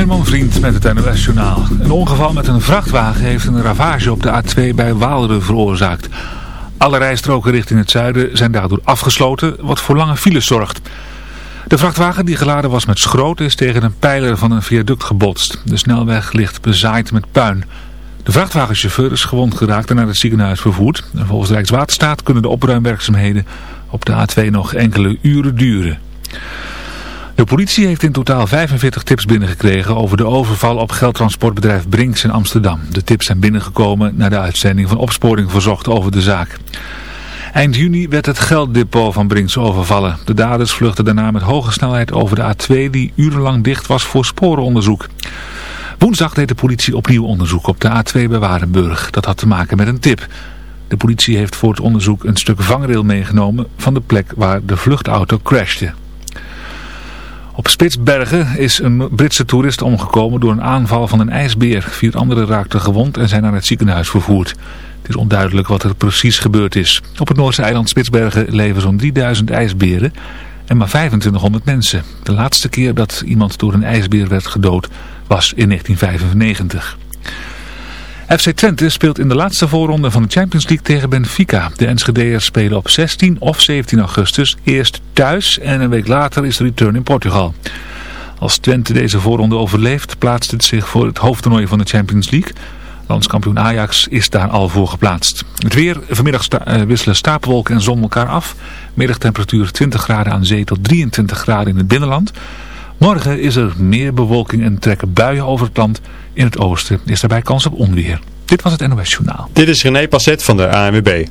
Herman Vriend met het NOS Journaal. Een ongeval met een vrachtwagen heeft een ravage op de A2 bij Waalre veroorzaakt. Alle rijstroken richting het zuiden zijn daardoor afgesloten, wat voor lange files zorgt. De vrachtwagen die geladen was met schroot is tegen een pijler van een viaduct gebotst. De snelweg ligt bezaaid met puin. De vrachtwagenchauffeur is gewond geraakt en naar het ziekenhuis vervoerd. volgens Rijkswaterstaat kunnen de opruimwerkzaamheden op de A2 nog enkele uren duren. De politie heeft in totaal 45 tips binnengekregen over de overval op geldtransportbedrijf Brinks in Amsterdam. De tips zijn binnengekomen na de uitzending van opsporing verzocht over de zaak. Eind juni werd het gelddepot van Brinks overvallen. De daders vluchtten daarna met hoge snelheid over de A2 die urenlang dicht was voor sporenonderzoek. Woensdag deed de politie opnieuw onderzoek op de A2 bij Warenburg. Dat had te maken met een tip. De politie heeft voor het onderzoek een stuk vangrail meegenomen van de plek waar de vluchtauto crashte. Op Spitsbergen is een Britse toerist omgekomen door een aanval van een ijsbeer. Vier anderen raakten gewond en zijn naar het ziekenhuis vervoerd. Het is onduidelijk wat er precies gebeurd is. Op het Noorse eiland Spitsbergen leven zo'n 3000 ijsberen en maar 2500 mensen. De laatste keer dat iemand door een ijsbeer werd gedood was in 1995. FC Twente speelt in de laatste voorronde van de Champions League tegen Benfica. De Enschede'ers spelen op 16 of 17 augustus eerst thuis en een week later is de return in Portugal. Als Twente deze voorronde overleeft plaatst het zich voor het hoofdtoernooi van de Champions League. Landskampioen Ajax is daar al voor geplaatst. Het weer, vanmiddag eh, wisselen stapelwolken en zon elkaar af. Middagtemperatuur 20 graden aan zee tot 23 graden in het binnenland. Morgen is er meer bewolking en trekken buien over het land. In het oosten is daarbij kans op onweer. Dit was het NOS Journaal. Dit is René Passet van de ANWB.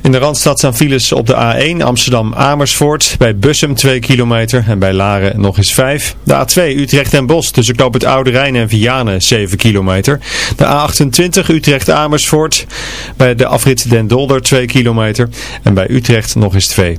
In de Randstad staan files op de A1 Amsterdam-Amersfoort, bij Bussum 2 kilometer en bij Laren nog eens 5. De A2 Utrecht en Bos tussen knoop het Oude Rijn en Vianen 7 kilometer. De A28 Utrecht-Amersfoort, bij de afrit Den Dolder 2 kilometer en bij Utrecht nog eens 2.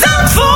Zandvoort.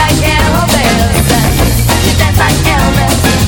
Like Elvis? And could you dance like Elvis?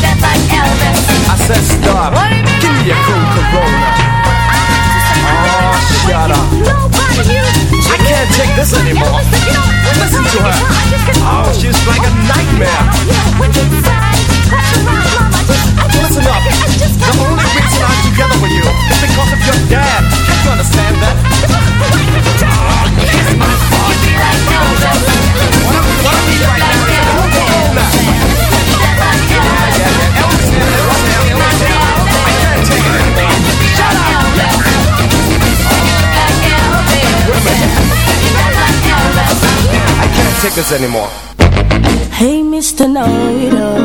dance like Elvis? I said stop. What do you mean Give me a cool Corona. Oh, shut up. I can't take this anymore. Listen to her. Oh, she's like a nightmare. Listen up. The only reason I'm together with you is because of your dad. Can't you understand that? niggas anymore. Hey, Mr. Know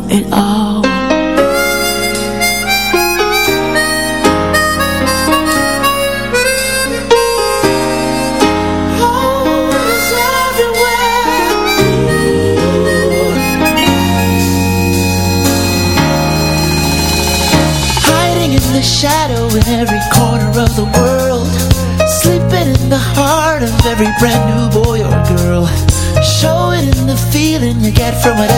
know it shadow in every corner of the world. Sleeping in the heart of every brand new boy or girl. Showing the feeling you get from it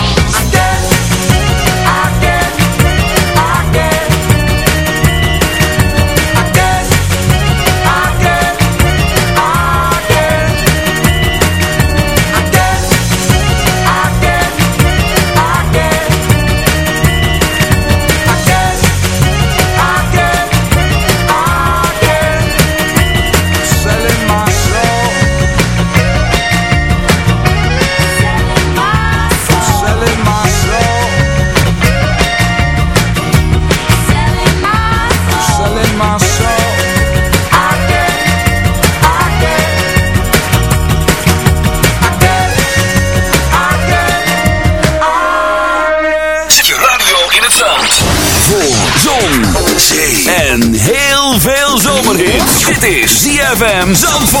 ZFM Zandvoort.